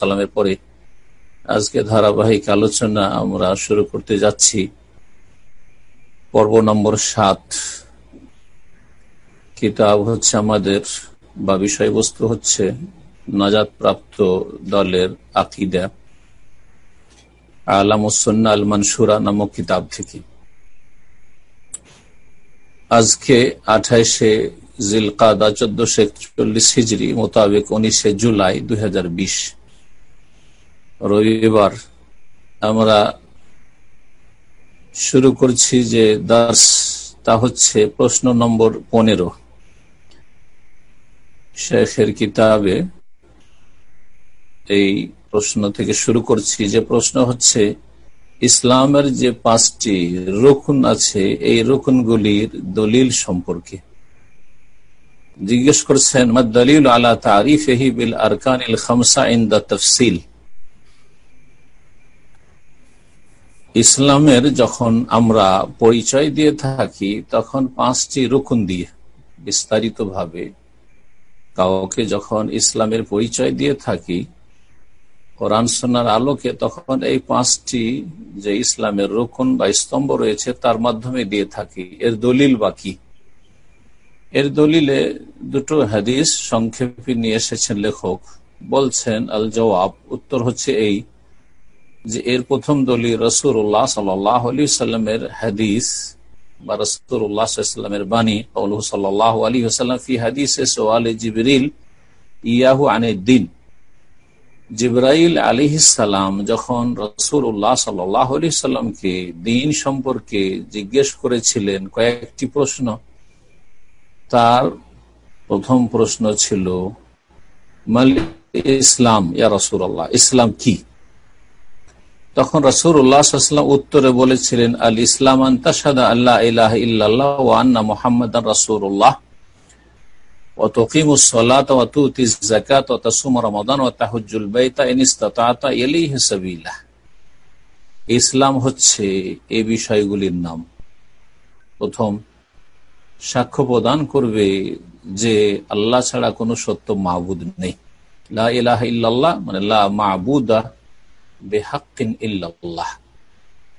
সালামের পরে আজকে ধারাবাহিক আলোচনা আমরা শুরু করতে যাচ্ছি। পর্ব নম্বর সাত। কিতাব হচ্ছে আমাদের বা বিষয়বস্তু হচ্ছে নাজাদ প্রাপ্ত দলের আকিদা। আলামুসন্না আল মানসুরা নামক কিতাব থেকে। আজকে আঠাইশে জিলকাদা চোদ্দশো একচল্লিশ হিজড়ি মোতাবেক উনিশে জুলাই দুই হাজার বিশ। রবিবার আমরা শুরু করছি যে দাস তা হচ্ছে প্রশ্ন নম্বর পনেরো। শেখের কিতাবে এই প্রশ্ন থেকে শুরু করছি যে প্রশ্ন হচ্ছে, ইসলামের যে পাঁচটি রকুন আছে, এই রকুনগুলির দলিল সম্পর্কে। জিজ্ঞেস করছেন দলিল আলা তারিফ বিল আরকান খামসা ইন দ্য তফসিল? ইসলামের যখন আমরা পরিচয় দিয়ে থাকি, তখন পাঁচটি রুকুন দিয়ে বিস্তারিত ভাবে কাউকে যখন ইসলামের পরিচয় দিয়ে থাকি, কোরআন সোনার আলোকে, তখন এই পাঁচটি যে ইসলামের রুকুন বা স্তম্ভ রয়েছে, তার মাধ্যমে দিয়ে থাকি। এর দলিল বাকি এর দলিলে দুটো হাদিস সংক্ষেপে নিয়ে এসেছেন লেখক। বলছেন আল জবাব উত্তর হচ্ছে এই যে এর প্রথম দলি রসুল্লাহ সাল্লাহ আলী সাল্লামের হাদিস বা রসুল্লাহ সাল্লামের বাণী সাল্লাহ আলী হাসাল্লাম ফি হাদিস ইয়াহু আনে দিন। জিব্রাইল আলিহিসাল্লাম যখন রসুল উল্লাহ সাল্লাহ আলি সাল্লামকে দিন সম্পর্কে জিজ্ঞেস করেছিলেন, কয়েকটি প্রশ্ন। তার প্রথম প্রশ্ন ছিল মাল ইসলাম, ইয়া রসুল ইসলাম কি? তখন রসুরাম উত্তরে বলেছিলেন, আল ইসলাম আল্লাহ ইসলাম হচ্ছে এই বিষয়গুলির নাম। প্রথম, সাক্ষ্য প্রদান করবে যে আল্লাহ ছাড়া কোনো সত্য মাহবুদ নেই। লা ইলাহ ইল্লাল্লাহ মানে লা মাহবুদা বেহাক্কিন ইল্লাল্লাহ।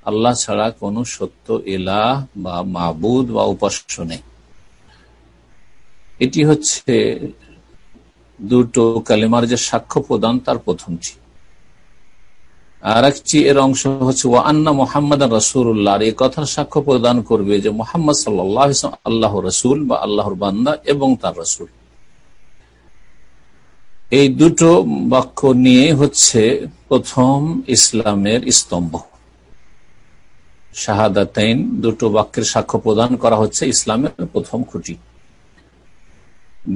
আল্লাহ ছাড়া কোন সত্য এলাহ বা মাবুদ বা উপাস্য নেই। এটি হচ্ছে দুটো কালেমার যে সাক্ষ্য প্রদান, তার প্রথমটি আর একটি এর অংশ হচ্ছে ও আন্না মোহাম্মদ রসুল্লাহ এই কথার সাক্ষ্য প্রদান করবে যে মোহাম্মদ সাল্লাহ আল্লাহ রসুল বা আল্লাহর বান্দা এবং তার রসুল। এই দুটো বাক্য নিয়ে হচ্ছে প্রথম ইসলামের স্তম্ভ। শাহাদাতাইন দুটো বাক্যের সাক্ষ্য প্রদান করা হচ্ছে ইসলামের প্রথম খুঁটি।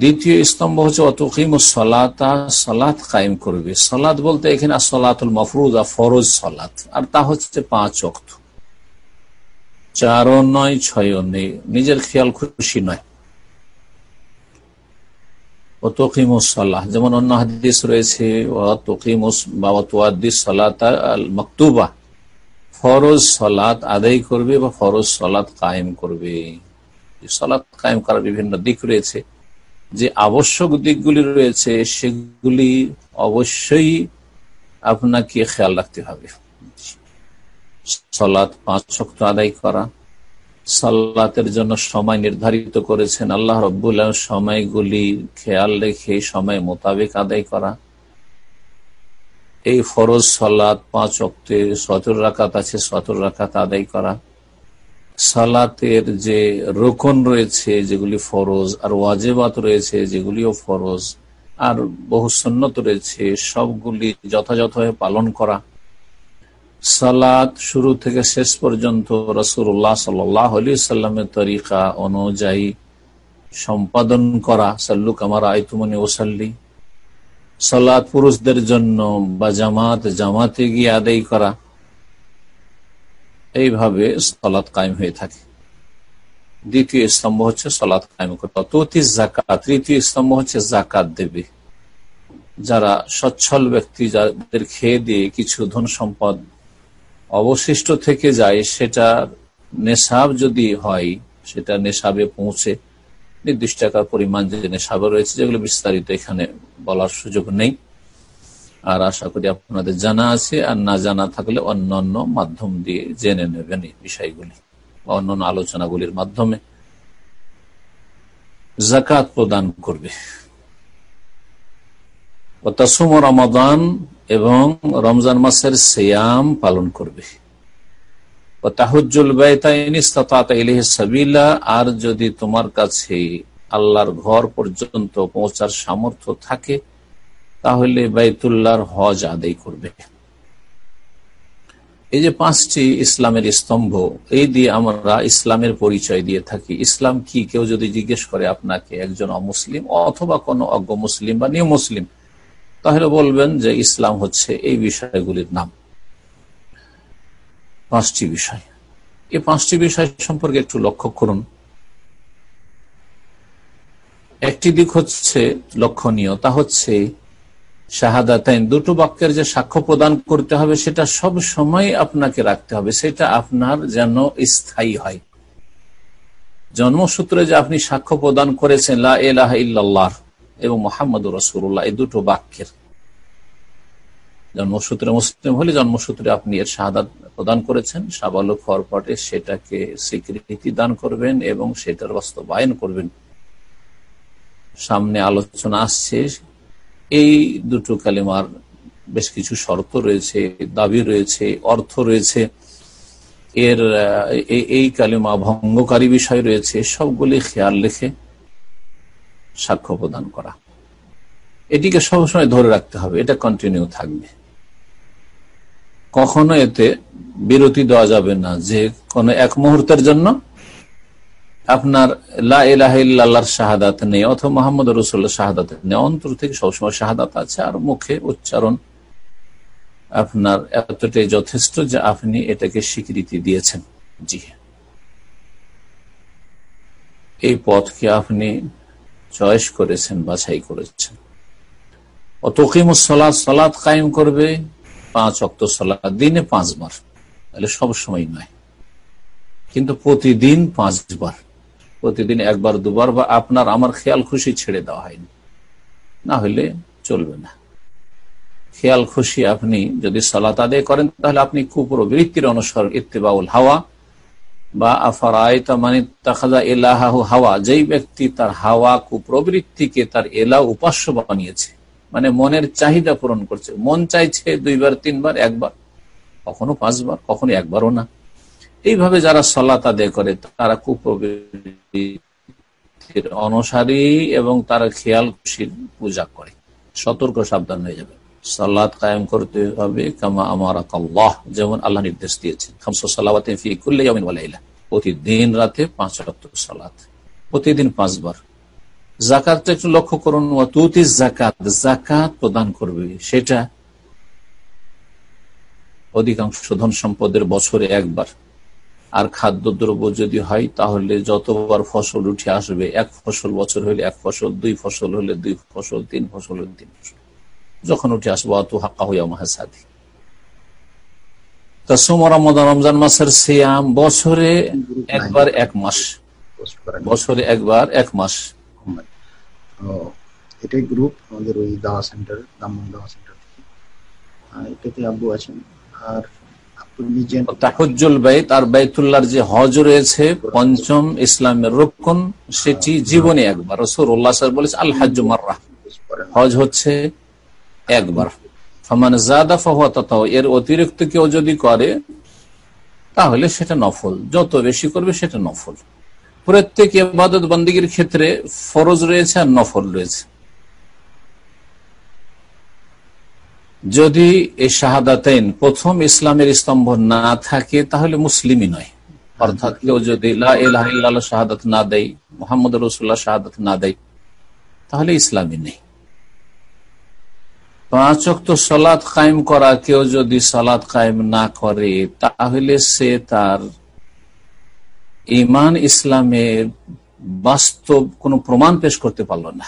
দ্বিতীয় স্তম্ভ হচ্ছে অতকিম সলাতা সলাত কায়েম করবে। সলাদ বলতে এখানে সলাতুল মফরুজ আর ফরজ সলাত আর তা হচ্ছে পাঁচ অক্ত চারও নয় ছয় নেই নিজের খেয়াল খুশি নয়। যেমন অন্য হাদিস রয়েছে মকতুবা। ফরজ সলাত আদায় করবে বা ফরজ সলাত কায়েম করবে। সলাত কায়েম করার বিভিন্ন দিক রয়েছে। যে আবশ্যক দিকগুলি রয়েছে, সেগুলি অবশ্যই আপনাকে খেয়াল রাখতে হবে। সলাৎ পাঁচ শক্ত আদায় করা সাল্লাতের জন্য সময় নির্ধারিত করেছেন। আল্লাহ রব্বুল্লাহ সময়গুলি খেয়াল রেখে সময় মোতাবেক আদায় করা। এই ফরজ সাল্লাত পাঁচ অক্টে সতর রাকাত আছে, সতর রাকাত আদায় করা। সালাতের যে রোকন রয়েছে, যেগুলি ফরজ, আর ওয়াজেবাত রয়েছে, যেগুলিও ফরজ, আর বহু সন্ন্যত রয়েছে, সবগুলি যথাযথভাবে পালন করা। সালাদ শুরু থেকে শেষ পর্যন্ত রসুল্লাহ সাল্লামের তরিকা অনুযায়ী সম্পাদন করা। সাল্লু কামার আয়তুমনি ওসাল্লি। সালাদ পুরুষদের জন্য বা জামাত জামাতে গিয়ে আদায় করা। এইভাবে সলাৎ কায়েম হয়ে থাকে। দ্বিতীয় স্তম্ভ হচ্ছে সলাৎ কায়েম করা। ততি জাকাত তৃতীয় স্তম্ভ হচ্ছে জাকাত দেবে। যারা সচ্ছল ব্যক্তি, যাদের খেয়ে দিয়ে কিছু ধন সম্পদ অবশিষ্ট থেকে যায় সেটা নেশাব যদি হয়, সেটা নেশাবে পৌঁছে, নির্দিষ্ট টাকার পরিমাণ যে নেশাবে রয়েছে, যেগুলো বিস্তারিত এখানে বলার সুযোগ নেই। আর আশা করি আপনাদের জানা আছে, আর না জানা থাকলে অন্যান্য মাধ্যম দিয়ে জেনে নেবেন এই বিষয়গুলি, বা অন্যান্য আলোচনাগুলির মাধ্যমে। জাকাত প্রদান করবে। রমাদান এবং রমজান মাসের সেয়াম পালন করবে। আর যদি তোমার কাছে আল্লাহর ঘর পর্যন্ত পৌঁছার সামর্থ্য থাকে, তাহলে বাইতুল্লাহর হজ আদায় করবে। এই যে পাঁচটি ইসলামের স্তম্ভ, এই দিয়ে আমরা ইসলামের পরিচয় দিয়ে থাকি। ইসলাম কি? কেউ যদি জিজ্ঞেস করে আপনাকে, একজন অমুসলিম অথবা কোনো অজ্ঞ মুসলিম বা নিউ মুসলিম তাহলে বলবেন যে ইসলাম হচ্ছে এই বিষয়গুলির নাম। পাঁচটি বিষয়। এই পাঁচটি বিষয় সম্পর্কে একটু লক্ষ্য করুন। একটি দিক হচ্ছে লক্ষণীয়, তা হচ্ছে শাহাদাতাইন। দুটো বাক্যের যে সাক্ষ্য প্রদান করতে হবে, সেটা সব সময় আপনাকে রাখতে হবে। সেটা আপনার যেন স্থায়ী হয়। জন্মসূত্রে যে আপনি সাক্ষ্য প্রদান করেছেন লাহ ইল্লাহ এবং মোহাম্মদ রসুল্লাহ এই দুটো বাক্যের জন্মসূত্রে মুসলিম হলে জন্মসূত্রে আপনি এর শাহাদ প্রদান করেছেন। সাবালক হওয়ার পরে সেটাকে স্বীকৃতি দান করবেন এবং সেটার বাস্তবায়ন করবেন। সামনে আলোচনা আসছে, এই দুটো কালিমার বেশ কিছু শর্ত রয়েছে, দাবি রয়েছে, অর্থ রয়েছে। এর এই কালিমা ভঙ্গকারী বিষয় রয়েছে, সবগুলি খেয়াল রেখে সাক্ষ্য প্রদান করা। এটিকে সবসময় ধরে রাখতে হবে, এটা কন্টিনিউ থাকবে। কখনো এতে বিরতি দেওয়া যাবে না যে কোন এক মুহূর্তের জন্য আপনার লাহ শাহাদাত নেই অথবা মোহাম্মদ রসুল্লাহ শাহাদাত নেই। অন্তর থেকে সবসময় শাহাদাত আছে আর মুখে উচ্চারণ আপনার এতটাই যথেষ্ট যে আপনি এটাকে স্বীকৃতি দিয়েছেন। জি। এই পথকে আপনি চয়েস করেছেন, বাছাই করেছেন। ও তকিমুসলাদ সলাদ কায়েম করবে, পাঁচ অক্ত সলাদ দিনে পাঁচবার। তাহলে সবসময় নয়। কিন্তু প্রতিদিন পাঁচবার। প্রতিদিন একবার, দুবার বা আপনার, আমার খেয়াল খুশি ছেড়ে দেওয়া হয়নি। না হলে চলবে না। খেয়াল খুশি আপনি যদি সালাত আদায় করেন, তাহলে আপনি কুপুর বৃত্তির অনুসরণ ইত্তেবাউল হাওয়া বা আফার মানে তাখাজা এলাহু হাওয়া, যেই ব্যক্তি তার হাওয়া কুপ্রবৃত্তিকে তার এলা উপাস্য বানিয়েছে মানে মনের চাহিদা পূরণ করছে। মন চাইছে দুইবার, তিনবার, একবার, কখনো পাঁচবার, কখনো একবারও না। এইভাবে যারা সলাত আদায় করে, তারা কুপ্রবৃত্তির অনুসারী এবং তারা খেয়াল খুশির পূজা করে। সতর্ক সাবধান হয়ে যাবে সাল্লাদ কায়েম করতে হবে, কামা আমার যেমন আল্লাহ নির্দেশ দিয়েছেন। প্রতিদিন রাতে পাঁচ প্রতিদিন পাঁচবার। জাকাতটা একটু লক্ষ্য করুন জাকাত জাকাত প্রদান করবে, সেটা অধিকাংশ ধন সম্পদের বছরে একবার। আর খাদ্যদ্রব্য যদি হয়, তাহলে যতবার ফসল উঠে আসবে, এক ফসল বছর হলে এক ফসল, দুই ফসল হলে দুই ফসল, তিন ফসল হলে তিন ফসল। যখন উঠে আসব অত হাক্কা হইয়া মাহাসাদি রমজান মাসের সিয়াম বছরে একবার এক মাস। বছরে একবার এক মাস। এটাই গ্রুপ আমাদের ওই দাওয়া সেন্টার দামন দাওয়া সেন্টার এটাতে আব্বু আছেন। আর তাহজুল বাইত আর বাইতুল্লাহর যে হজ রয়েছে পঞ্চম ইসলামের রক্ষণ সেটি জীবনে একবার। রসুল্লাহ বলেছে আল হাজ মার্রা। হজ হচ্ছে একবার। ফমান জাদা ফাহুয়া এর অতিরিক্ত কেউ যদি করে, তাহলে সেটা নফল। যত বেশি করবে সেটা নফল। প্রত্যেক ইবাদত বন্দীগীর ক্ষেত্রে ফরজ রয়েছে আর নফল রয়েছে। যদি এই শাহাদাতেন প্রথম ইসলামের স্তম্ভ না থাকে, তাহলে মুসলিমই নয়। অর্থাৎ কেউ যদি শাহাদাত না দেয় মোহাম্মদ রসুল্লাহ শাহাদাত না দেয়, তাহলে ইসলামী নেই। পাঁচ অক্ত সলাদ কায়েম করা, কেউ যদি সলাদ কায়েম না করে, তাহলে সে তার ইমান ইসলামের বাস্তব কোনো প্রমাণ পেশ করতে পারল না।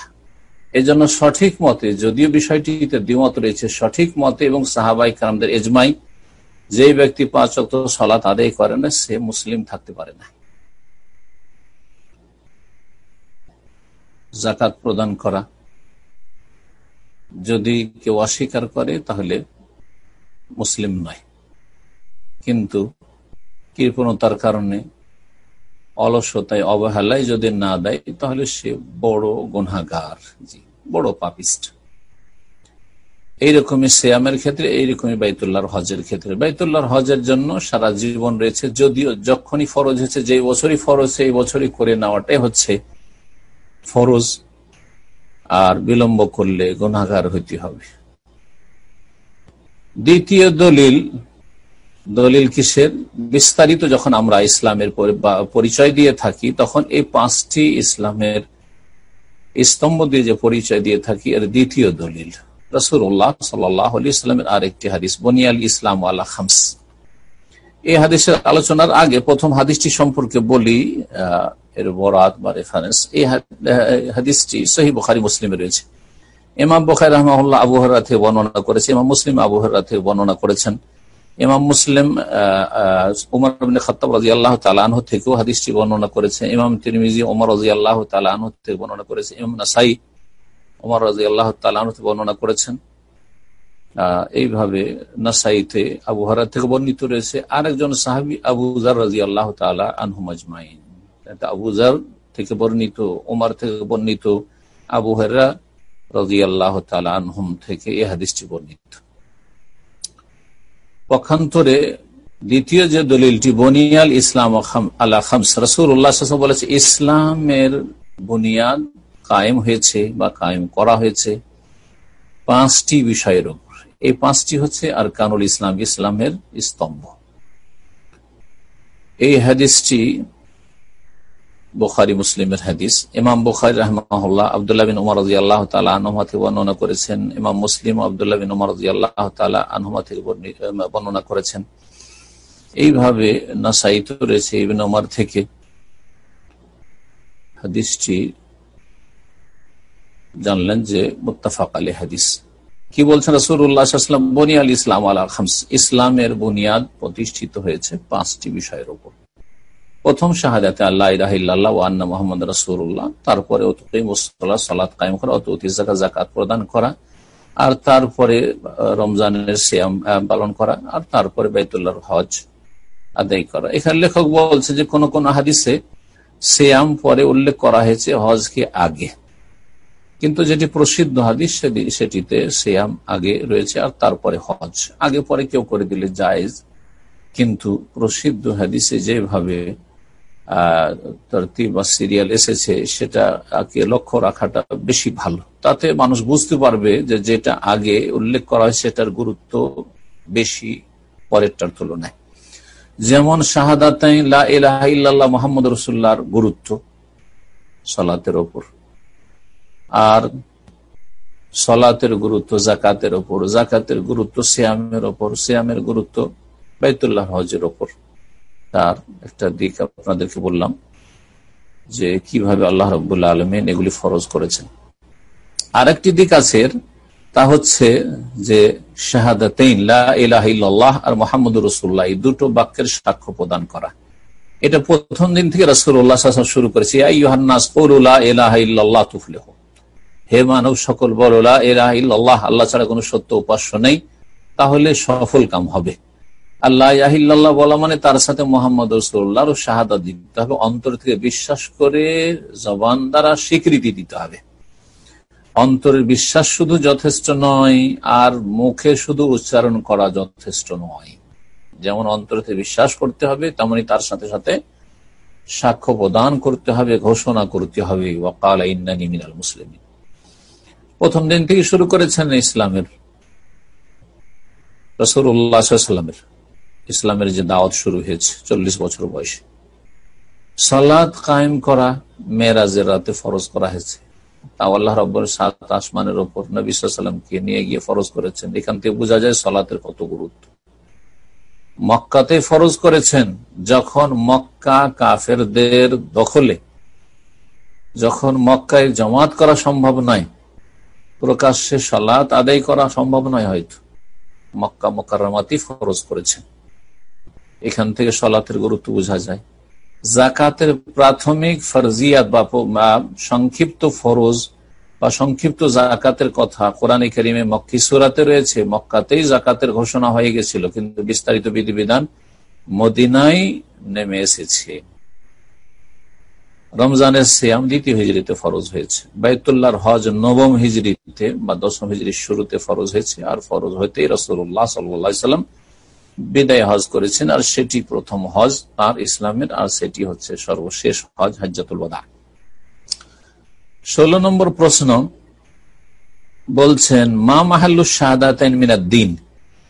এই জন্য সঠিক মতে, যদিও বিষয়টিতে দ্বিমত রয়েছে, সঠিক মতে এবং সাহাবাই কালামদের এজমাই, যে ব্যক্তি পাঁচ অক্ত সলাত আদায় করে না, সে মুসলিম থাকতে পারে না। জাকাত প্রদান করা যদি কেউ অস্বীকার করে, তাহলে মুসলিম নয়। কিন্তু কৃপণতার কারণে, অলসতায়, অবহেলায় যদি না দেয়, তাহলে সে বড় গুনাগার জি, বড় পাপিস্ট এইরকমই শ্যামের ক্ষেত্রে, এইরকমই বাইতুল্লাহর হজের ক্ষেত্রে। বাইতুল্লাহর হজের জন্য সারা জীবন রয়েছে, যদিও যখনই ফরজ হয়েছে যে বছরই ফরজ, সেই বছরই করে নেওয়াটাই হচ্ছে ফরজ। আর বিলম্ব করলে গুনাগার হইতে হবে। দ্বিতীয় দলিল দলিল কিসের? বিস্তারিত যখন আমরা ইসলামের পরিচয় দিয়ে থাকি, তখন এই পাঁচটি ইসলামের স্তম্ভ দিয়ে যে পরিচয় দিয়ে থাকি, এর দ্বিতীয় দলিল। রসুল্লাহ সাল্লামের আরেকটি হাদিস বনিয়াল ইসলাম আল্লাহ খামস। এই হাদিসের আলোচনার আগে প্রথম হাদিসটি সম্পর্কে বলি এর বরাত বা রেফারেন্স এই হাদিসটি সহি বুখারি মুসলিমে রয়েছে। ইমাম বখাই রহমাল্লাহ আবুহরা থেকে বর্ণনা করেছে। ইমাম মুসলিম আবুহরা থেকে বর্ণনা করেছেন। ইমাম মুসলিম উমর থেকেও হাদিসটি বর্ণনা ইমাম তিরমিজি আল্লাহ থেকে বর্ণনা করেছে। নাসাই আল্লাহ বর্ণনা করেছেন। এইভাবে নাসাইতে আবু থেকে বর্ণিত রয়েছে। আরেকজন সাহাবি আবুজার রাজি আল্লাহ তালা আনহুমাজমাইন আবুজার থেকে বর্ণিত ওমর থেকে বর্ণিত, আবু হেরা রাজি আল্লাহ আনহুম থেকে এই হাদিসটি বর্ণিত। পক্ষান্তরে দ্বিতীয় যে দলিলটি, বনিয়াল ইসলাম আল্লাহ খামস রসুল উল্লাহ বলেছে, ইসলামের বুনিয়াদ কায়েম হয়েছে বা কায়েম করা হয়েছে পাঁচটি বিষয়ের উপর। এই পাঁচটি হচ্ছে আর কানুল ইসলাম, ইসলামের স্তম্ভ। এই হাদিসটি বোখারি মুসলিমের হাদিস। ইমাম বুখারি রহমাল্লাহ আবদুল্লাহ বিন উমর আল্লাহ আনহমা থেকে বর্ণনা করেছেন। ইমাম মুসলিম আবদুল্লাহ বিন উমর আল্লাহ আনহমা থেকে বর্ণনা করেছেন। এইভাবে নাসাইত রয়েছে ইবিন উমর থেকে। হাদিসটি জানলেন যে মুত্তাফাক আলী হাদিস। কি বলছেন রসুল্লাহাম বনিয়াল ইসলাম আলা খামস ইসলামের বুনিয়াদ প্রতিষ্ঠিত হয়েছে পাঁচটি বিষয়ের উপর। প্রথম শাহাদাতে আল্লাহ ইরাহিল্লাহ ও আন্না মোহাম্মদ রসুল্লাহ তারপরে সালাত কায়েম করা অত অতি জাকাত প্রদান করা, আর তারপরে রমজানের শ্যাম পালন করা, আর তারপরে বাইতুল্লাহর হজ আদায় করা। এখানে লেখক বলছে যে কোন কোন হাদিসে শ্যাম পরে উল্লেখ করা হয়েছে হজকে আগে। কিন্তু যেটি প্রসিদ্ধ হাদিস সেটিতে শ্যাম আগে রয়েছে আর তারপরে হজ। আগে পরে কেউ করে দিলে জায়েজ, কিন্তু প্রসিদ্ধ হাদিসে যেভাবে তরতিব বা সিরিয়াল এসেছে, সেটাকে লক্ষ্য রাখাটা বেশি ভালো। তাতে মানুষ বুঝতে পারবে যে যেটা আগে উল্লেখ করা হয় সেটার গুরুত্ব বেশি পরেরটার তুলনায়। যেমন শাহাদাতাই লা মোহাম্মদ রসুল্লাহর গুরুত্ব সলাতের ওপর। আর সলাতের গুরুত্ব জাকাতের ওপর। জাকাতের গুরুত্ব শ্যামের ওপর। শ্যামের গুরুত্ব বাইতুল্লাহ হজের ওপর। তার একটা দিক আপনাদেরকে বললাম যে কীভাবে আল্লাহ রবুল্লা আলমিন এগুলি ফরজ করেছেন। আর একটি দিক আছে তা হচ্ছে যে শাহাদাহ আর মোহাম্মদ রসুল্লাহ এই দুটো বাক্যের সাক্ষ্য প্রদান করা। এটা প্রথম দিন থেকে রসুল্লাহ শুরু করেছে হে মানব সকল বলা এলাহ আল্লাহ ছাড়া কোন সত্য উপাস্য নেই, তাহলে সফল কাম হবে। আল্লাহ বলা মানে তার সাথে মোহাম্মদ রসুল্লাহ শাহাদা দিতে হবে, অন্তর থেকে বিশ্বাস করে জবান দ্বারা স্বীকৃতি দিতে হবে। অন্তরের বিশ্বাস শুধু যথেষ্ট নয়, আর মুখে শুধু উচ্চারণ করা যথেষ্ট নয়। যেমন অন্তরতে বিশ্বাস করতে হবে তেমনি তার সাথে সাথে সাক্ষ্য প্রদান করতে হবে, ঘোষণা করতে হবে। মুসলিম প্রথম দিন থেকে শুরু করেছেন ইসলামের রসুর উল্লাহামের ইসলামের যে দাওয়াত শুরু হয়েছে, চল্লিশ বছর বয়সে। সালাদ কায়েম করা মেয়েরাজের রাতে ফরজ করা হয়েছে। তাও আল্লাহ রব্বর সাত আসমানের ওপর নবীলামকে নিয়ে গিয়ে ফরজ করেছেন। এখান থেকে বোঝা যায় সলাতের কত গুরুত্ব। মক্কাতে ফরজ করেছেন যখন মক্কা কাফেরদের দখলে। যখন মক্কায় জমাত করা সম্ভব নয়। প্রকাশ্যে সলাৎ আদায় করা সম্ভব নয় হয়তো। মক্কা মক্কারামাতি ফরজ করেছেন। এখান থেকে সলাতের গুরুত্ব বোঝা যায়। জাকাতের প্রাথমিক ফরজিয়াত বা সংক্ষিপ্ত ফরজ বা সংক্ষিপ্ত জাকাতের কথা কোরআন করিমে মক্কি সুরাতে রয়েছে। মক্কাতেই জাকাতের ঘোষণা হয়ে গেছিল, কিন্তু বিস্তারিত বিধিবিধান মদিনায় নেমে এসেছে। রমজানের সিয়াম দ্বিতীয় হিজড়িতে ফরজ হয়েছে। বাইতুল্লাহর হজ নবম হিজড়িতে বা দশম হিজড়ির শুরুতে ফরজ হয়েছে। আর ফরজ হইতে রসুল্লাহ সাল্লাম বিদায় হজ করেছেন, আর সেটি প্রথম হজ আর ইসলামের, আর সেটি হচ্ছে সর্বশেষ হজ হাজাতুল বাদা ষোলো নম্বর প্রশ্ন বলছেন, মা মাহাল্লু শাহাদাতাইন মিনাদ দিন?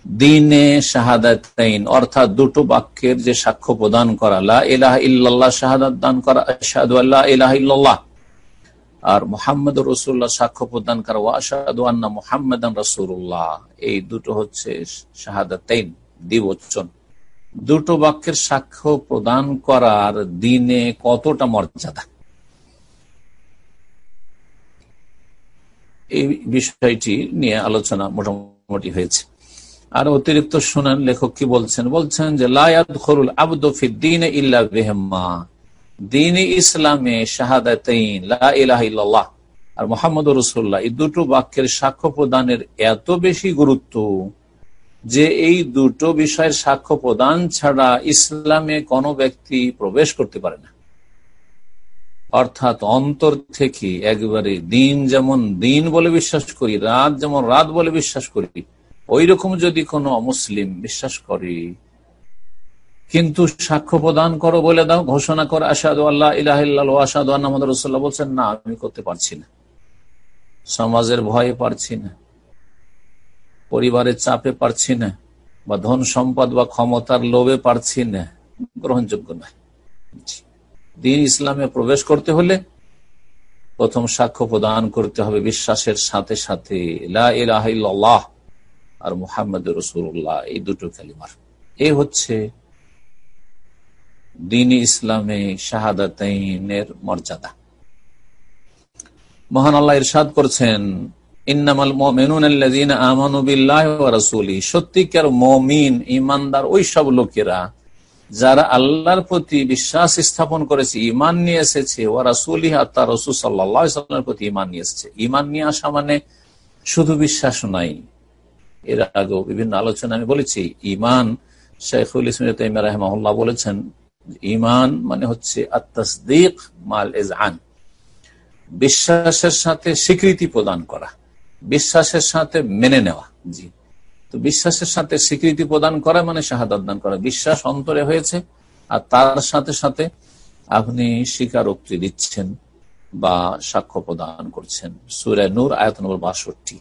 দিনে শাহাদাতাইন, অর্থাৎ দুটো বাক্যের যে সাক্ষ্য প্রদান করা, লা ইলাহা ইল্লাল্লাহ শাহাদাত দান করা, আশহাদু আল্লাহ ইলাহা ইল্লাল্লাহ। আর মোহাম্মদ রসুল্লাহ সাক্ষ্য প্রদান করা, ওয়া আশহাদু আন্না মুহাম্মাদান এই দুটো হচ্ছে শাহাদাতাইন। দ্বিবচন। দুটো বাক্যের সাক্ষ্য প্রদান করার দিনে কতটা মর্যাদা? এই বিষয়টি নিয়ে আলোচনা মোটামুটি হয়েছে। আর অতিরিক্ত শোনেন লেখক কি বলছেন? বলছেন যে লায়াদ খরুল আবদিন ইল্লা বেহমা দিন ইসলামে শাহাদাতাইন আর মোহাম্মদ রসুল্লাহ এই দুটো বাক্যের সাক্ষ্য প্রদানের এত বেশি গুরুত্ব যে এই দুটো বিষয়ের সাক্ষ্য প্রদান ছাড়া ইসলামে কোনো ব্যক্তি প্রবেশ করতে পারে না। অর্থাৎ অন্তর থেকে একবারে দিন যেমন দিন বলে বিশ্বাস করি, রাত যেমন রাত বলে বিশ্বাস করি ওই রকম যদি কোনো মুসলিম বিশ্বাস করে, কিন্তু সাক্ষ্য প্রদান করো বলে দাও, ঘোষণা করো আসাদ আল্লাহ ইলাহ আসাদ আহমদ রসুল্লাহ বলছেন, না, আমি করতে পারছি না। সমাজের ভয়ে পারছি না। পরিবারের চাপে পারছি না, বা ধন সম্পদ বা ক্ষমতার লোভে পারছি না, গ্রহণযোগ্য নয় দিন ইসলামে প্রবেশ করতে হলে প্রথম সাক্ষ্য প্রদান করতে হবে বিশ্বাসের সাথে সাথে আর মুহাম্মদ রসুল্লাহ এই দুটো কালিমার। এ হচ্ছে দিন ইসলামে শাহাদাতের মর্যাদা। মহান আল্লাহ ইরশাদ করছেন সত্যিকার মমিন ইমানদার ওই সব লোকেরা যারা আল্লাহর প্রতি বিশ্বাস স্থাপন করেছে ইমান নিয়ে এসেছে ও রাসুলি তার রসুল সাল্লামের প্রতি ইমান নিয়ে এসেছে। ইমান নিয়ে আসা মানে শুধু বিশ্বাস নাই। এর আগেও বিভিন্ন আলোচনা আমি বলেছি ইমান শেখুল ইসমিন রহমাল্লাহ বলেছেন ইমান মানে হচ্ছে আত্মাসদিক মাল এজান বিশ্বাসের সাথে স্বীকৃতি প্রদান করা। বিশ্বাসের সাথে মেনে নেওয়া। জি। তো বিশ্বাসের সাথে স্বীকৃতি প্রদান করা মানে শাহাদ দান করা। বিশ্বাস অন্তরে হয়েছে আর তার সাথে সাথে আপনি স্বীকারোক্তি দিচ্ছেন বা সাক্ষ্য প্রদান করছেন। সুরে নূর আয়ত নম্বর বাষট্টি।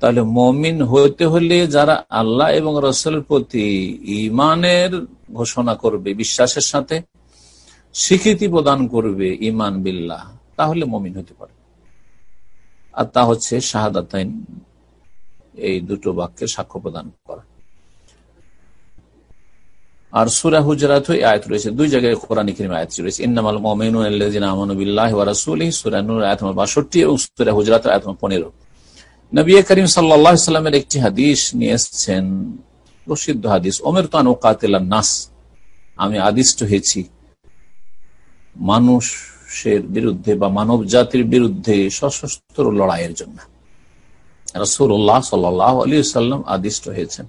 তাহলে মমিন হইতে হলে যারা আল্লাহ এবং রসলের প্রতি ইমানের ঘোষণা করবে বিশ্বাসের সাথে স্বীকৃতি প্রদান করবে ইমান বিল্লাহ তাহলে মমিন হতে পারে। আর তা হচ্ছে শাহাদাতাইন। এই দুটো বাক্যে সাক্ষ্য প্রদান করা। আর সুরা হুজরাত আয়াত রয়েছে। দুই জায়গায় কোরআন করিম আয়াত রয়েছে। ইন্নামাল মুমিনুন আল্লাযিনা আমানু বিল্লাহি ওয়া রাসূলিহি। সূরা নূর আয়াত নম্বর 62 এবং সূরা হুজরাত আয়াত নম্বর 15 নবী করিম সাল্লাল্লাহু আলাইহি সাল্লামের একটি হাদিস নিয়ে এসেছেন। প্রসিদ্ধ হাদিস ওমর তান কাতিলান নাস। আমি আদিষ্ট হয়েছি। মানুষের বিরুদ্ধে বা মানব জাতির বিরুদ্ধে সশস্ত্র লড়াইয়ের জন্য। রসুল্লাহ সাল্লাহ আলী সাল্লাম আদিষ্ট হয়েছেন।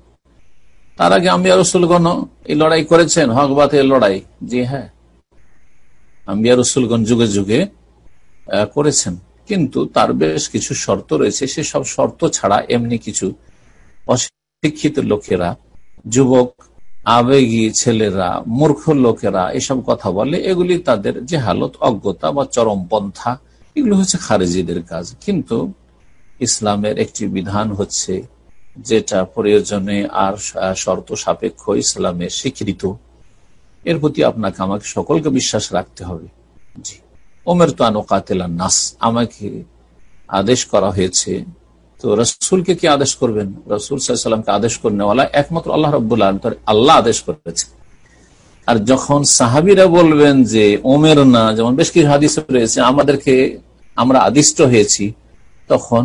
তার আগে আম্বিয়া রসুলগণ এই লড়াই করেছেন, হক বাতের লড়াই। জি হ্যাঁ। আম্বিয়া রসুলগণ যুগে যুগে করেছেন। কিন্তু তার বেশ কিছু শর্ত রয়েছে। সেসব শর্ত ছাড়া এমনি কিছু অশিক্ষিত লোকেরা, যুবক আবেগী ছেলেরা, মূর্খ লোকেরা এসব কথা বলে, এগুলি তাদের যে হালত অজ্ঞতা বা চরমপন্থা এগুলো হচ্ছে খারেজিদের কাজ। কিন্তু ইসলামের একটি বিধান হচ্ছে যেটা প্রয়োজনে আর শর্ত সাপেক্ষ ইসলামে স্বীকৃত। এর প্রতি আপনাকে, আমাকে সকলকে বিশ্বাস রাখতে হবে। জি। ওমের তো আনো কাতেলা নাস, আমাকে আদেশ করা হয়েছে তো রসুলকে কি আদেশ করবেন? রসুল সাল্লামকে আদেশ করনেওয়ালা একমাত্র আল্লাহ রব্বুল্লাহ আল্লাহ আদেশ করেছে। আর যখন সাহাবিরা বলবেন যে, ওমের না, যেমন বেশ কিছু হাদিস রয়েছে, আমাদেরকে আমরা আদিষ্ট হয়েছি, তখন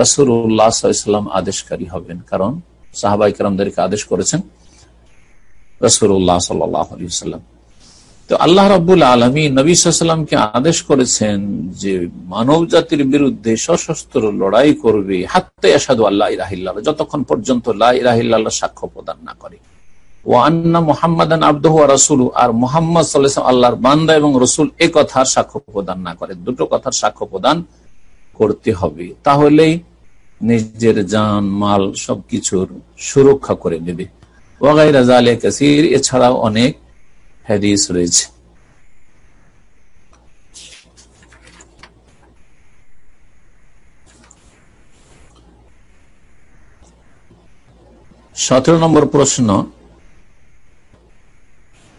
রসুল্লাহাম আদেশকারী হবেন। কারণ সাহাবাই আদেশ করেছেন রসুল্লাহ সাল্লাম তো আল্লাহ রবুল আলমী নবী সাল্লামকে আদেশ করেছেন যে মানব জাতির বিরুদ্ধে সশস্ত্র লড়াই করবে, হাত্তে আসাদু আল্লাহ ইরাহিল্লাহ যতক্ষণ পর্যন্ত লাহিল্লাহ সাক্ষ্য প্রদান না করে। ও আন্না মোহাম্মদান আব্দহ রাসুল আর মোহাম্মদ সাল্লাম আল্লাহর বান্দা এবং রসুল এ কথার সাক্ষ্য প্রদান না করে। দুটো কথার সাক্ষ্য প্রদান করতে হবে। তাহলেই নিজের যান মাল সবকিছুর সুরক্ষা করে নেবে ওয়াগাইরা জালে কাসির এছাড়াও অনেক হাদিস রয়েছে। সতেরো নম্বর প্রশ্ন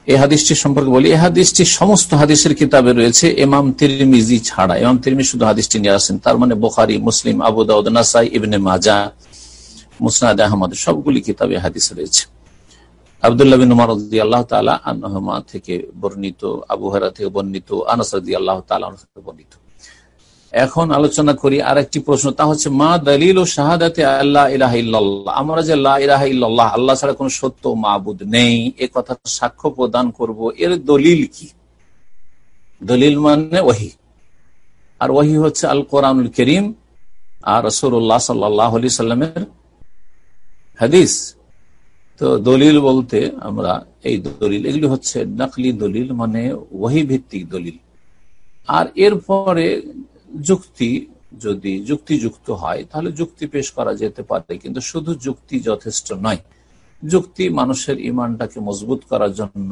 এই হাদিসটি সম্পর্কে বলি। এই হাদিসটি সমস্ত হাদিসের কিতাবে রয়েছে এমাম তিরমিজি ছাড়া। এমাম তিরমি শুধু হাদিসটি নিয়ে আসেন, তার মানে বোখারি, মুসলিম, আবু দাউদ ইবনে মাজা মুসনাদ আহমদ, সবগুলি কিতাবে হাদিস রয়েছে। আবদুল্লাহ বিন উমার আল্লাহ তালা আনহমা থেকে বর্ণিত, আবু থেকে বর্ণিত আল্লাহ তালা বর্ণিত। এখন আলোচনা করি আর একটি প্রশ্ন, তা হচ্ছে, মা দলিল ও শাহাদাতে আল্লাহ ইলাহ আমরা যে ইলাহ আল্লাহ ছাড়া কোন সত্য মাহবুদ নেই, এ কথা সাক্ষ্য প্রদান করব, এর দলিল কি? দলিল মানে ওহি আর ওহি হচ্ছে আল কোরআনুল করিম আর রসুল্লাহ সাল্লাহ আলি সাল্লামের হাদিস। তো দলিল বলতে আমরা এই দলিল, এগুলি হচ্ছে নকলি দলিল মানে ওহি ভিত্তিক দলিল। আর এরপরে যুক্তি, যদি যুক্তিযুক্ত হয়, তাহলে যুক্তি পেশ করা যেতে পারে, কিন্তু শুধু যুক্তি যথেষ্ট নয়। যুক্তি মানুষের ইমানটাকে মজবুত করার জন্য,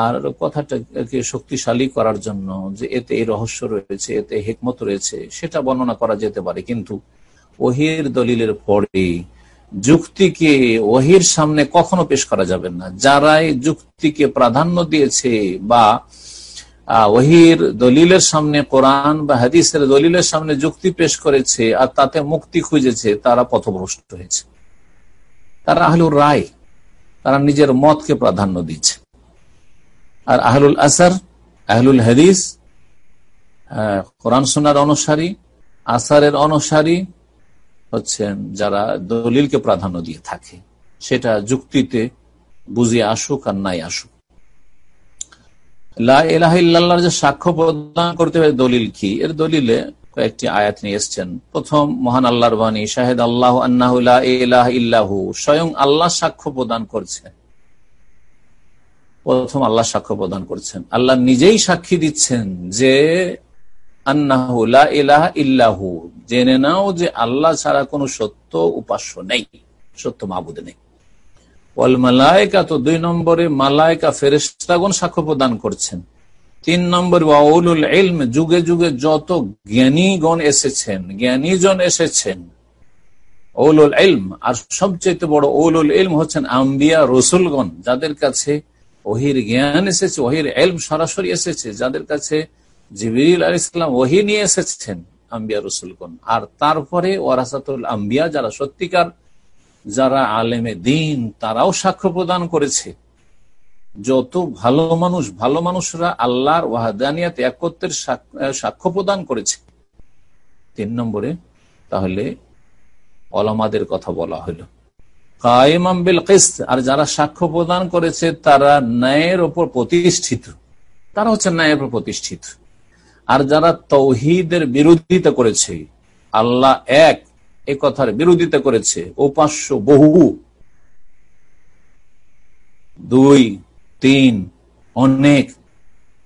আর কথাটাকে শক্তিশালী করার জন্য যে এতে এই রহস্য রয়েছে, এতে হেকমত রয়েছে, সেটা বর্ণনা করা যেতে পারে। কিন্তু ওহির দলিলের পরে যুক্তিকে ওহির সামনে কখনো পেশ করা যাবে না। যারাই যুক্তিকে প্রাধান্য দিয়েছে বা ওহির দলিলের সামনে কোরআন বা হাদিসের দলিলের সামনে যুক্তি পেশ করেছে আর তাতে মুক্তি খুঁজেছে, তারা পথভ্রষ্ট হয়েছে। তারা আহলুর রায়, তারা নিজের মতকে প্রাধান্য দিচ্ছে আর আহলুল আসার, আহলুল হাদিস কোরআন সোনার অনুসারী, আসারের অনুসারী হচ্ছেন যারা দলিলকে প্রাধান্য দিয়ে থাকে। সেটা যুক্তিতে বুঝে আসুক আর নাই আসুক। লাহ যে সাক্ষ্য প্রদান করতে হবে দলিল কি? এর দলিলে কয়েকটি আয়াত নিয়ে এসছেন। প্রথম, মহান আল্লাহর বাণী, শাহেদ আল্লাহ আন্নাহ ইল্লাহু, স্বয়ং আল্লাহ সাক্ষ্য প্রদান করছেন প্রথম আল্লাহ সাক্ষ্য প্রদান করছেন। আল্লাহ নিজেই সাক্ষী দিচ্ছেন যে ইল্লাহু। জেনে নাও যে আল্লাহ ছাড়া কোনো সত্য উপাস্য নেই, সত্য মাবুদ নেই। ওয়াল মালায়কা তো দুই নম্বরে মালায়কা ফেরেস্তাগণ সাক্ষ্য প্রদান করছেন। তিন নম্বর যুগে যুগে যত জ্ঞানীগণ এসেছেন, জ্ঞানীজন এসেছেন। ওলুল ইলম, আর সবচেয়ে বড় ওলুল ইলম হচ্ছেন আম্বিয়া রসুলগণ, যাদের কাছে ওহির জ্ঞান এসেছে ওহির এলম সরাসরি এসেছে, যাদের কাছে জিবির আল ইসলাম ওহি নিয়ে এসেছেন আম্বিয়া রসুলগণ। আর তারপরে ওয়ারাসাতুল আম্বিয়া যারা সত্যিকার, যারা আলেমে দিন, তারাও সাক্ষ্য প্রদান করেছে। যত ভালো মানুষ, ভালো মানুষরা আল্লাহর ওয়াহাদানিয়াত একত্রের সাক্ষ্য প্রদান করেছে। তিন নম্বরে, তাহলে অলামাদের কথা বলা হলো। কায়েমাম্বিল কিস্ত, আর যারা সাক্ষ্য প্রদান করেছে, তারা ন্যায়ের ওপর প্রতিষ্ঠিত। তারা হচ্ছে ন্যায়ের ওপর প্রতিষ্ঠিত। আর যারা তৌহিদের বিরোধিতা করেছে, আল্লাহ এক এ কথার বিরোধিতা করেছে উপাস্য বহু। দুই, তিন, অনেক।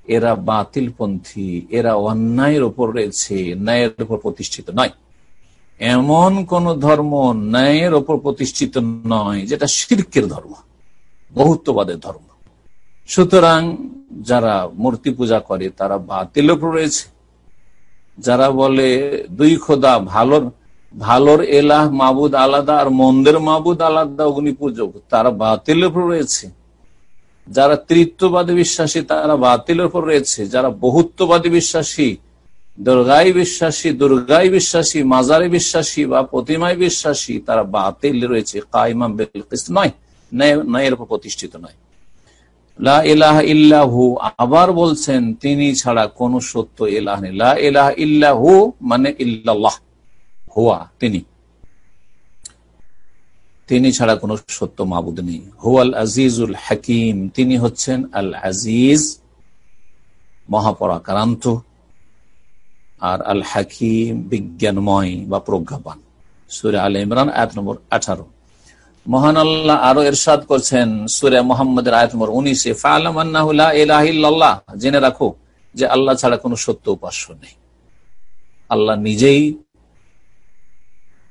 এরা বাতিল পন্থী এরা অন্যায়ের ওপর রয়েছে, ন্যায়ের উপর প্রতিষ্ঠিত নয়। এমন কোন ধর্ম ন্যায়ের ওপর প্রতিষ্ঠিত নয়, যেটা শির্কের ধর্ম, বহুত্ববাদের ধর্ম। সুতরাং যারা মূর্তি পূজা করে, তারা বাতিল রয়েছে। যারা বলে, দুই খোদা ভালোর ভালোর এলাহ মাবুদ আলাদা আর মন্দের মাবুদ আলাদা অগ্নি পূজক তারা উপর রয়েছে। যারা তৃত্ববাদী বিশ্বাসী, তারা বাতিলের উপর রয়েছে। যারা বহুত্ববাদী বিশ্বাসী, দুর্গাই বিশ্বাসী দুর্গাই বিশ্বাসী, মাজারে বিশ্বাসী বা প্রতিমায় বিশ্বাসী, তারা বাতিল রয়েছে। কাইমাম নয় ন্যায়ের উপর প্রতিষ্ঠিত নয়। ইল্লাহু আবার বলছেন, তিনি ছাড়া কোন সত্য এলাহ নেই। লা ইলাহ ইল্লাহু মানে ইল্লাল্লাহ, হুয়া তিনি। তিনি ছাড়া কোন সত্য মাবুদ নেই। হুয়াল আজিজুল হাকিম, তিনি হচ্ছেন আল আজিজ মহাপরাক্রান্ত আর আল হাকিম বিজ্ঞানময় বা প্রজ্ঞাপান সুরে আল ইমরান এক নম্বর আঠারো। মহান আল্লাহ আরও এরশাদ করছেন সুরে মোহাম্মদের আয়াত নম্বর উনিশে ফালামান্নাহুল্লাহ জেনে রাখো যে আল্লাহ ছাড়া কোনো সত্য উপাস্য নেই। আল্লাহ নিজেই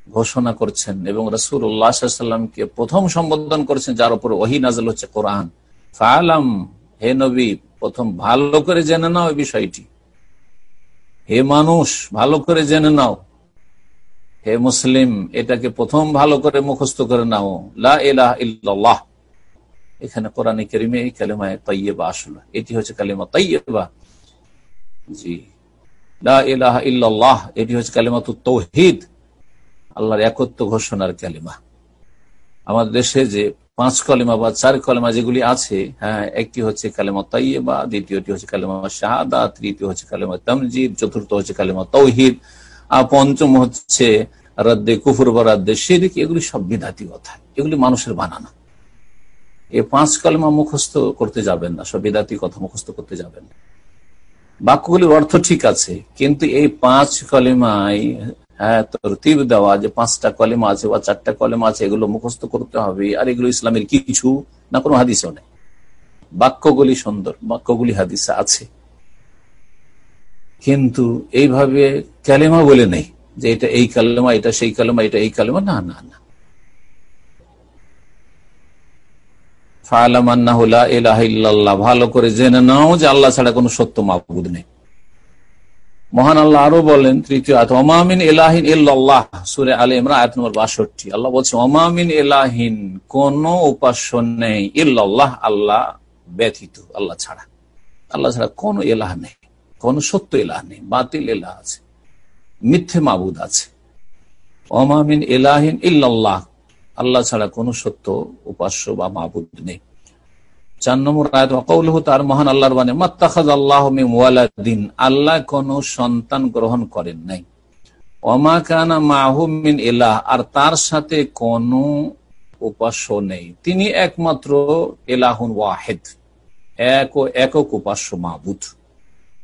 ঘোষণা করছেন এবং রসুল উল্লাহামকে প্রথম সম্বোধন করেছেন, যার উপর ওহি নাজল হচ্ছে কোরআন। ফালাম, হে নবী, প্রথম ভালো করে জেনে নাও এই বিষয়টি। হে মানুষ, ভালো করে জেনে নাও। হে মুসলিম, এটাকে প্রথম ভালো করে মুখস্থ করে নাও। লাহ এখানে কোরআনে কেরিমে এই কালেমায় তাইয়েবা আসলো। এটি হচ্ছে কালেমা তাইয়েবা জি। লাহ ইল্লাল্লাহ, এটি হচ্ছে কালেমা তো তৌহিদ। আল্লাহর একত্র ঘোষণার কালিমা। আমাদের দেশে যে পাঁচ কলেমা বা চার কলেমা যেগুলি আছে হ্যাঁ একটি হচ্ছে কালেমা তাইয়েবা দ্বিতীয়টি হচ্ছে কালেমা শাহাদা তৃতীয় হচ্ছে কালেমা তামজিদ, চতুর্থ হচ্ছে কালেমা তৌহিদ। পঞ্চম হচ্ছে রাদ্দে কুফুর বা রাদ্দে সেদিক এগুলি সব বিধাতি কথা। এগুলি মানুষের বানানো। এ পাঁচ কলেমা মুখস্থ করতে যাবেন না, সব বিদাতি কথা মুখস্থ করতে যাবেন না। বাক্যগুলির অর্থ ঠিক আছে, কিন্তু এই পাঁচ কলেমায় হ্যাঁ তরতিব দেওয়া যে পাঁচটা কলেমা আছে বা চারটা কলেমা আছে, এগুলো মুখস্থ করতে হবে। আর এগুলো ইসলামের কিছু না, কোনো হাদিসও নেই। বাক্যগুলি সুন্দর, বাক্যগুলি হাদিসে আছে। কিন্তু এইভাবে ক্যালেমা বলে নেই যে এটা এই কালেমা, এটা সেই কালেমা, এটা এই কালেমা, না না না। ভালো করে জেনে নাও যে আল্লাহ ছাড়া কোন সত্য মাহবুদ নেই। মহান আল্লাহ আরও বলেন, তৃতীয় আল্লাহ ব্যথিত আল্লাহ ছাড়া। আল্লাহ ছাড়া কোন এলাহ নেই। কোন সত্য এলাহ নেই, বাতিল এলাহ আছে, মিথ্যে মাবুদ আছে। অমামিন এলাহিন ইল্লাহ আল্লাহ ছাড়া কোন সত্য, উপাস্য বা মাবুদ নেই। চার নম্বর আয়াত অকৌলহ তার মহান আল্লাহর বানে মাত্তাখাজ আল্লাহ দিন আল্লাহ কোন সন্তান গ্রহণ করেন নাই। অমা কানা মাহমিন এলাহ, আর তার সাথে কোন উপাস্য নেই। তিনি একমাত্র এলাহুন ওয়াহেদ, এক ও একক উপাস্য মাহবুদ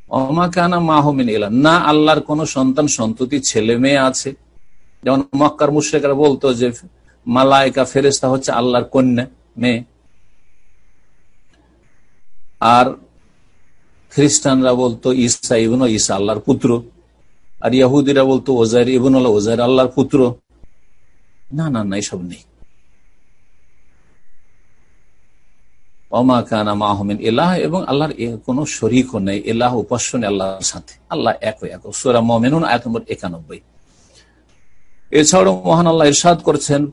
অমা কানা মাহমিন এলাহ না আল্লাহর কোন সন্তান, সন্ততি, ছেলে মেয়ে আছে? যেমন মক্কার মুশ্রেকরা বলতো যে, মালায়কা ফেরেস্তা হচ্ছে আল্লাহর কন্যা, মেয়ে। আর খ্রিস্টানরা বলতো ইসা ইবন ইসা আল্লাহর পুত্র। আর ইয়াহুদিরা বলতো ওজাইর ইবন ওজাইর, আল্লাহর পুত্র। না না না, এসব নেই। অমা কানা মাহমিন এলাহ এবং আল্লাহর কোন শরিকও নেই এলাহ উপাস্য আল্লাহর সাথে। আল্লাহ এক এক সোরা মমিনুন, আয়াত নম্বর একানব্বই। এছাড়াও মহান আল্লাহ ইরশাদ করছেন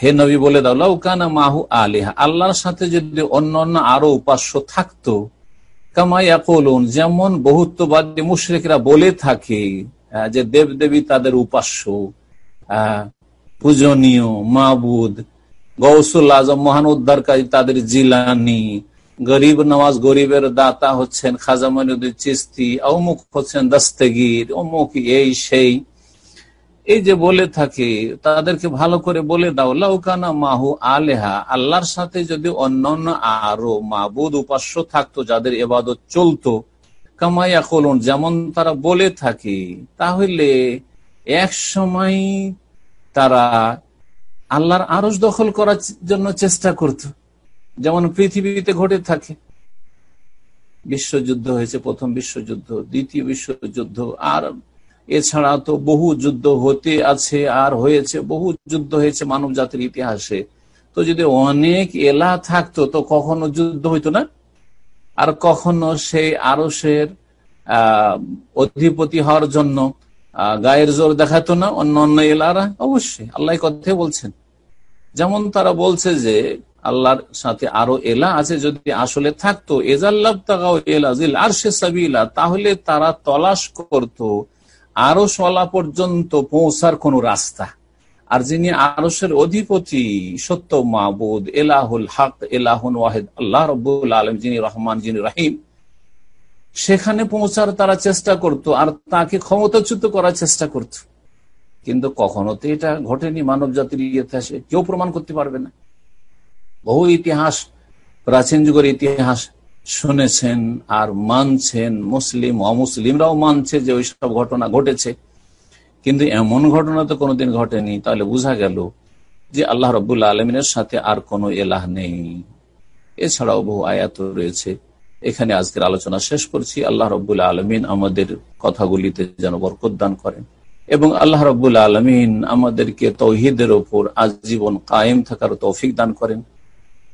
হে নবী বলে দাও লাউকানা মাহু আলেহা, আল্লাহর সাথে যদি অন্য অন্য আরও উপাস্য থাকতো কামাইয়া কলুন যেমন বহুত্ববাদী মুশ্রিকরা বলে থাকে যে দেব দেবী তাদের উপাস্য পূজনীয়, মাবুদ গৌসুল আজম, মহান উদ্ধারকারী তাদের জিলানি, গরিব নওয়াজ গরিবের দাতা হচ্ছেন খাজা মনুদ্দিন চিস্তি, অমুক হচ্ছেন দস্তগির, অমুক এই সেই। এই যে বলে থাকে, তাদেরকে ভালো করে বলে দাও লাউকানা মাহু আলেহা আল্লাহর সাথে যদি অন্যান্য আরও মাহবুদ উপাস্য থাকতো, যাদের এবাদত চলতো কামাইয়া কলুন যেমন তারা বলে থাকে, তাহলে এক সময় তারা আল্লাহর আরস দখল করার জন্য চেষ্টা করত, যেমন পৃথিবীতে ঘটে থাকে। বিশ্বযুদ্ধ হয়েছে, প্রথম বিশ্বযুদ্ধ, দ্বিতীয় বিশ্বযুদ্ধ, আর এছাড়া তো বহু যুদ্ধ হতে আছে আর হয়েছে, বহু যুদ্ধ হয়েছে মানব জাতির ইতিহাসে। তো যদি অনেক এলা থাকতো, তো কখনো যুদ্ধ হইতো না? আর কখনো সেই আরসের অধিপতি হওয়ার জন্য গায়ের জোর দেখাতো না অন্য অন্য এলারা? অবশ্যই, আল্লাহ কথাই বলছেন। যেমন তারা বলছে যে, আল্লাহর সাথে আরও এলা আছে, যদি আসলে থাকতো এজাল্লাহ তাহলে তারা তলাশ করত আরও সলা পর্যন্ত পৌঁছার কোন রাস্তা। আর যিনি আরসের অধিপতি, সত্য মাহবুদ এলাহুল হক, এলাহুন ওয়াহেদ, আল্লাহ রবুল আলম যিনি রহমান, যিনি রাহিম, সেখানে পৌঁছার তারা চেষ্টা করত আর তাকে ক্ষমতাচ্যুত করার চেষ্টা করত। কিন্তু কখনো তো এটা ঘটেনি মানব জাতির ইতিহাসে। কেউ প্রমাণ করতে পারবে না। বহু ইতিহাস, প্রাচীন যুগের ইতিহাস শুনেছেন আর মানছেন মুসলিম, অমুসলিমরাও মানছে যে ওইসব ঘটনা ঘটেছে। কিন্তু এমন ঘটনা তো কোনোদিন ঘটেনি। তাহলে বোঝা গেল যে আল্লাহ রবুল্লা আলমিনের সাথে আর কোনো এলাহ নেই। এছাড়াও বহু আয়াত রয়েছে। এখানে আজকের আলোচনা শেষ করছি। আল্লাহ রবুল্লা আলমিন আমাদের কথাগুলিতে যেন বরকত দান করেন এবং আল্লাহ রবুল্লা আলমিন আমাদেরকে তৌহিদের ওপর আজীবন কায়েম থাকার তৌফিক দান করেন।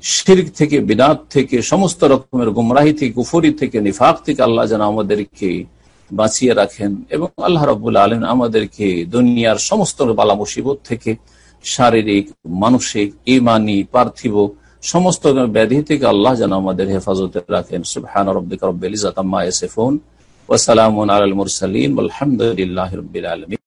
শিরিক থেকে, বিদাত থেকে, সমস্ত রকমের গুমরাহি থেকে, কুফরি থেকে, নিফাক থেকে আল্লাহ যেন আমাদেরকে বাঁচিয়ে রাখেন এবং আল্লাহ রবুল্লা আলম আমাদেরকে দুনিয়ার সমস্ত বালা মুসিবত থেকে শারীরিক, মানসিক, ইমানি, পার্থিব সমস্ত ব্যাধি থেকে আল্লাহ যেন আমাদের হেফাজতে রাখেন। সুবহান রব্বিক রব্বিল ইজাত আম্মা ইয়াসিফুন। ওয়া সালামুন আলাল মুরসালিন। রাব্বিল আলামিন।